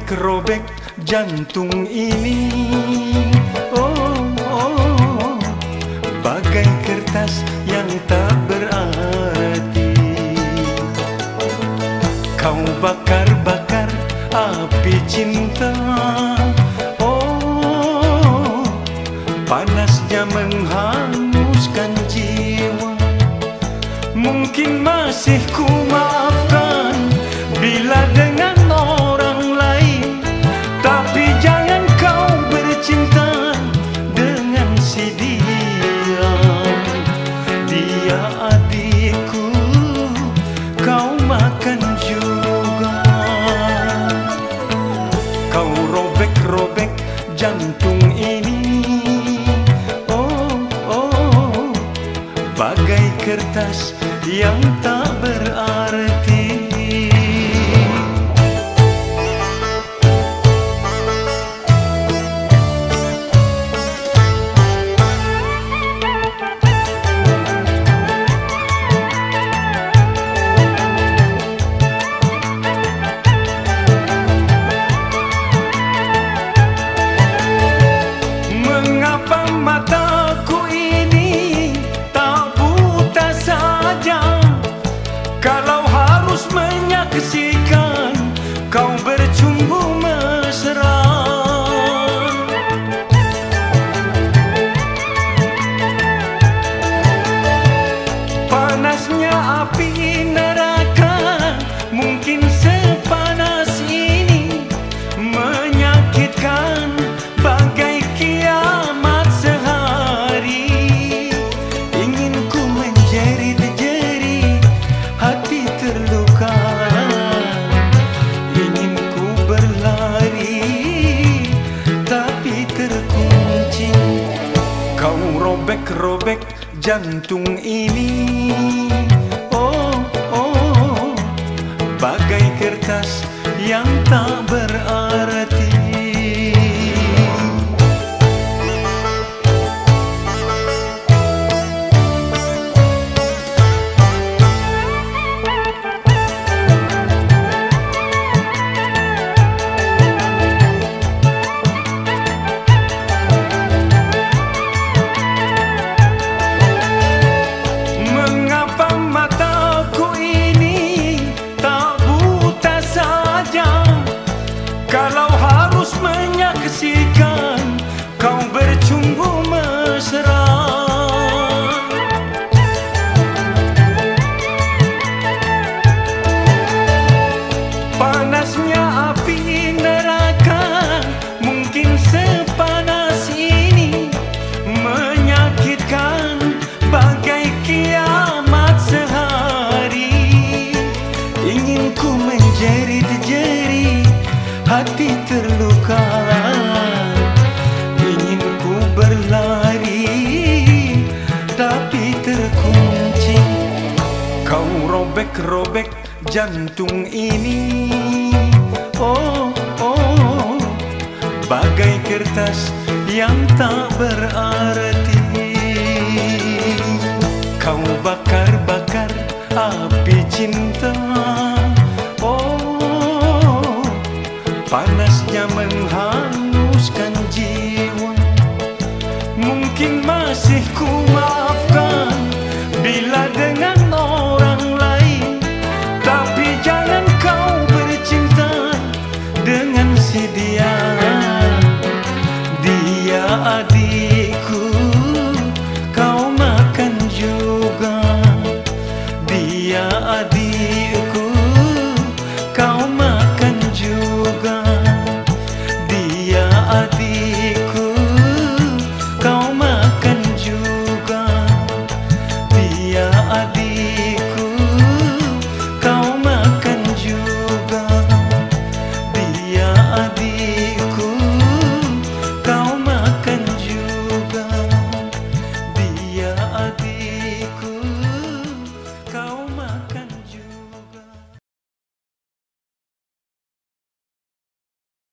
robek jantung ini. Oh, oh Bagai kertas yang tak berarti. Kau bakar-bakar api cinta. Oh Panasnya menghanguskan jiwa. Mungkin masih ku maafkan Bila dengan Dia adikku Kau makan juga. Kau robek-robek jantung ini. Oh, oh Bagai kertas yang tak berarti mataku ini tak buta saja. Kalau harus menyaksikan kau bercumbu mesra. Panasnya api jantung ini. Oh, oh Bagai kertas yang tak berarti hati terluka. Ingin ku berlari tapi terkunci. Kau robek-robek jantung ini. Oh, oh Bagai kertas yang tak berarti. Kau bakar-bakar api cinta. Oh